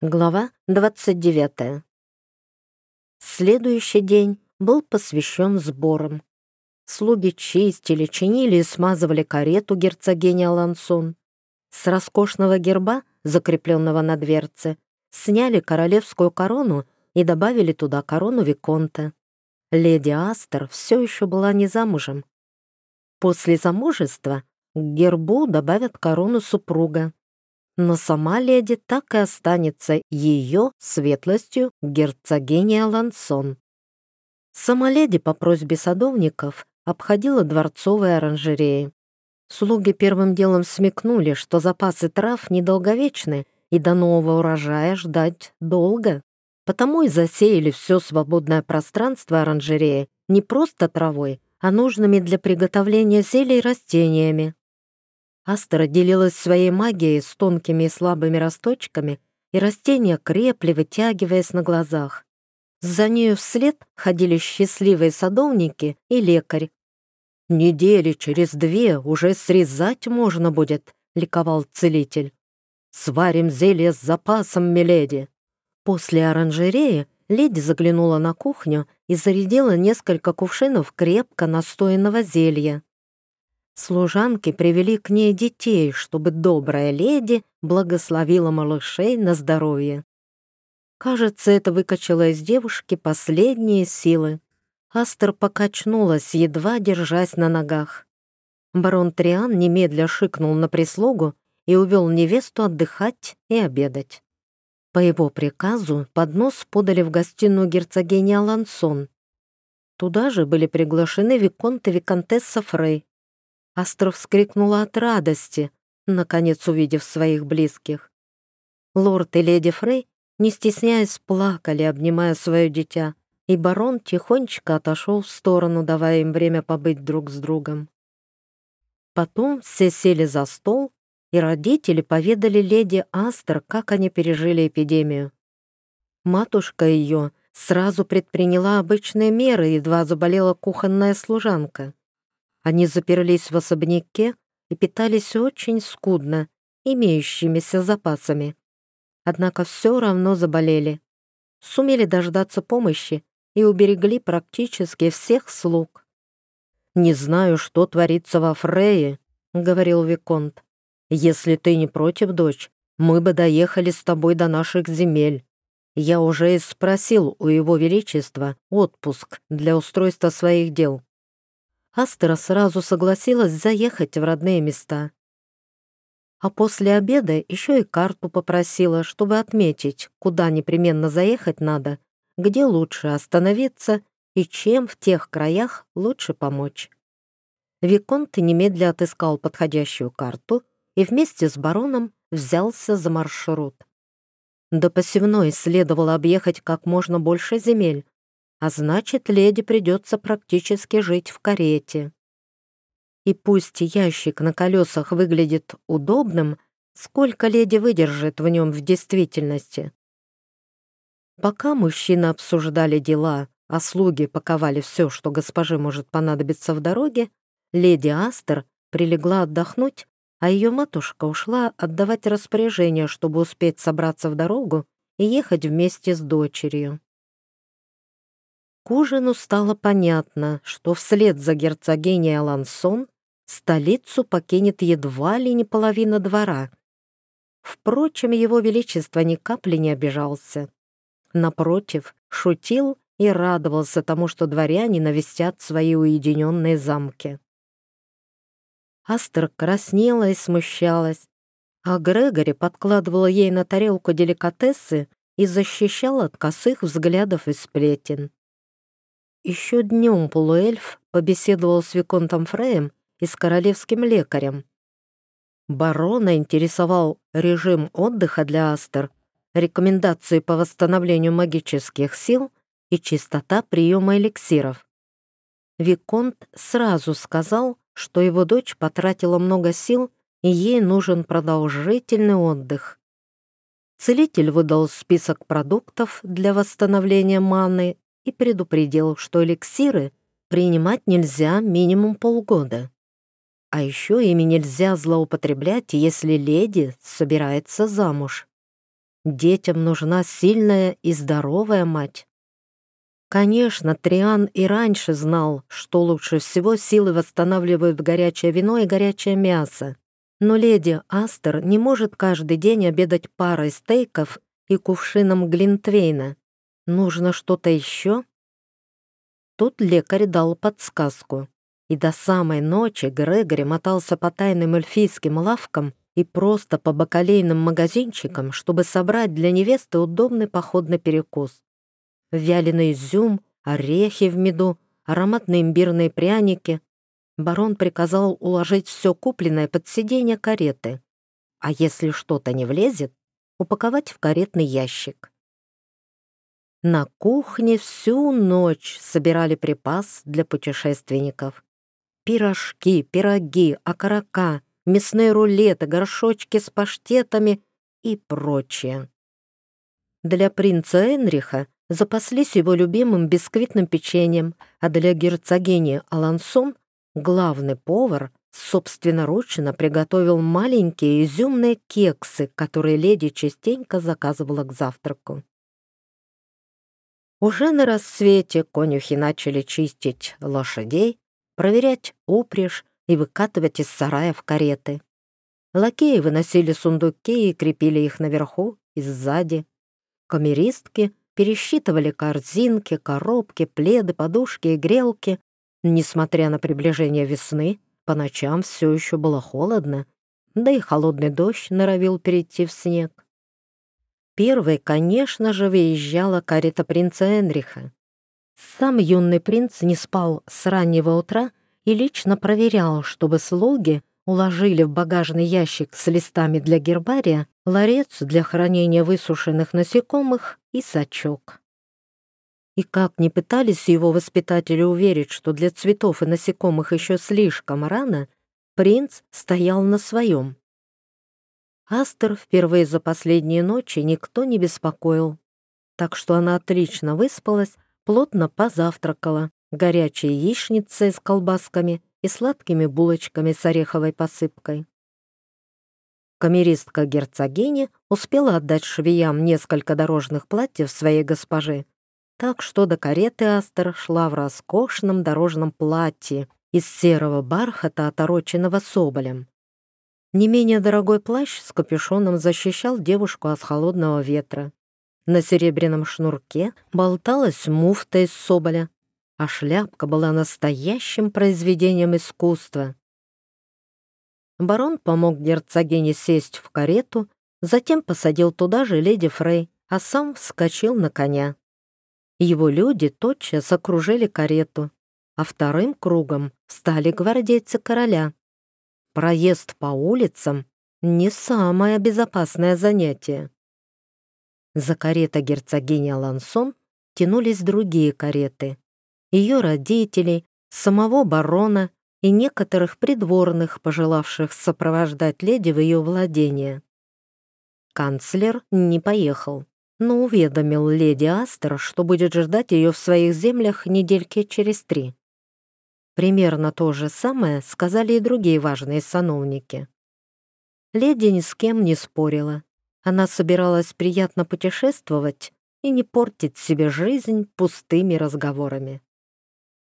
Глава 29. Следующий день был посвящен сборам. Слуги чистили, чинили и смазывали карету герцогини Алансон. С роскошного герба, закрепленного на дверце, сняли королевскую корону и добавили туда корону Виконта. Леди Астер все еще была не замужем. После замужества к гербу добавят корону супруга, но сама леди так и останется ее светлостью герцогини Алансон. Сама леди по просьбе садовников обходила дворцовые оранжереи. Слуги первым делом смекнули, что запасы трав недолговечны, и до нового урожая ждать долго. Потому и засеяли все свободное пространство оранжереи не просто травой, а нужными для приготовления зелий растениями. Астра делилась своей магией с тонкими и слабыми росточками, и растения крепли, вытягиваясь на глазах. За нею вслед ходили счастливые садовники и лекарь. «Недели через две уже срезать можно будет», — ликовал целитель. «Сварим зелье с запасом, миледи». После оранжереи леди заглянула на кухню и зарядила несколько кувшинов крепко настоянного зелья. Служанки привели к ней детей, чтобы добрая леди благословила малышей на здоровье. Кажется, это выкачало из девушки последние силы. Астер покачнулась, едва держась на ногах. Барон Триан немедля шикнул на прислугу и увел невесту отдыхать и обедать. По его приказу поднос подали в гостиную герцогини Алансон. Туда же были приглашены Виконт и Виконтесса Фрей, Астров вскрикнула от радости, наконец увидев своих близких. Лорд и леди Фрей, не стесняясь, плакали, обнимая свое дитя, и барон тихонечко отошел в сторону, давая им время побыть друг с другом. Потом все сели за стол, и родители поведали леди Астер, как они пережили эпидемию. Матушка ее сразу предприняла обычные меры, едва заболела кухонная служанка. Они заперлись в особняке и питались очень скудно, имеющимися запасами. Однако все равно заболели. Сумели дождаться помощи и уберегли практически всех слуг. «Не знаю, что творится во Фрее», — говорил Виконт. «Если ты не против, дочь, мы бы доехали с тобой до наших земель. Я уже и спросил у его величества отпуск для устройства своих дел. Астера сразу согласилась заехать в родные места. А после обеда еще и карту попросила, чтобы отметить, куда непременно заехать надо, где лучше остановиться и чем в тех краях лучше помочь. Виконт немедля отыскал подходящую карту и вместе с бароном взялся за маршрут. До посевной следовало объехать как можно больше земель, а значит, леди придется практически жить в карете. И пусть ящик на колесах выглядит удобным, сколько леди выдержит в нем в действительности? Пока мужчины обсуждали дела, а слуги паковали все, что госпоже может понадобиться в дороге, леди Астер прилегла отдохнуть, а ее матушка ушла отдавать распоряжение, чтобы успеть собраться в дорогу и ехать вместе с дочерью. К ужину стало понятно, что вслед за герцогиней Алансон столицу покинет едва ли не половина двора. Впрочем, его величество ни капли не обижался. Напротив, шутил и радовался тому, что дворяне навестят свои уединенные замки. Астер краснела и смущалась, а Грегори подкладывала ей на тарелку деликатесы и защищал от косых взглядов и сплетен. Еще днем полуэльф побеседовал с Виконтом Фреем и с королевским лекарем. Барона интересовал режим отдыха для Астер, рекомендации по восстановлению магических сил и чистота приема эликсиров. Виконт сразу сказал, что его дочь потратила много сил и ей нужен продолжительный отдых. Целитель выдал список продуктов для восстановления маны и предупредил, что эликсиры принимать нельзя минимум полгода. А еще ими нельзя злоупотреблять, если леди собирается замуж. Детям нужна сильная и здоровая мать. Конечно, Триан и раньше знал, что лучше всего силы восстанавливают горячее вино и горячее мясо. Но леди Астер не может каждый день обедать парой стейков и кувшином глинтвейна. Нужно что-то еще? Тут лекарь дал подсказку. И до самой ночи Грегори мотался по тайным эльфийским лавкам и просто по бакалейным магазинчикам, чтобы собрать для невесты удобный походный перекус вяленый изюм, орехи в меду, ароматные имбирные пряники. Барон приказал уложить все купленное под сиденье кареты, а если что-то не влезет, упаковать в каретный ящик. На кухне всю ночь собирали припас для путешественников. Пирожки, пироги, окорока, мясные рулеты, горшочки с паштетами и прочее. Для принца Энриха запаслись его любимым бисквитным печеньем, а для герцогини Алансон главный повар собственноручно приготовил маленькие изюмные кексы, которые леди частенько заказывала к завтраку. Уже на рассвете конюхи начали чистить лошадей, проверять упряжь и выкатывать из сараев кареты. Лакеи выносили сундуки и крепили их наверху и сзади. Камеристки пересчитывали корзинки, коробки, пледы, подушки и грелки. Несмотря на приближение весны, по ночам все еще было холодно, да и холодный дождь норовил перейти в снег. Первой, конечно же, выезжала карета принца Энриха. Сам юный принц не спал с раннего утра и лично проверял, чтобы слуги уложили в багажный ящик с листами для гербария ларец для хранения высушенных насекомых и сачок. И как ни пытались его воспитатели уверить, что для цветов и насекомых еще слишком рано, принц стоял на своем. Астер впервые за последние ночи никто не беспокоил, так что она отлично выспалась, плотно позавтракала, горячей яичницей с колбасками и сладкими булочками с ореховой посыпкой. Камеристка герцогини успела отдать швеям несколько дорожных платьев своей госпожи, так что до кареты Астер шла в роскошном дорожном платье из серого бархата, отороченного соболем. Не менее дорогой плащ с капюшоном защищал девушку от холодного ветра. На серебряном шнурке болталась муфта из соболя, а шляпка была настоящим произведением искусства. Барон помог герцогине сесть в карету, затем посадил туда же леди Фрей, а сам вскочил на коня. Его люди тотчас окружили карету, а вторым кругом стали гвардейцы короля. Проезд по улицам — не самое безопасное занятие. За карета герцогини Алансон тянулись другие кареты. Ее родителей, самого барона и некоторых придворных, пожелавших сопровождать леди в ее владение. Канцлер не поехал, но уведомил леди Астер, что будет ждать ее в своих землях недельки через три. Примерно то же самое сказали и другие важные сановники. Леди ни с кем не спорила. Она собиралась приятно путешествовать и не портить себе жизнь пустыми разговорами.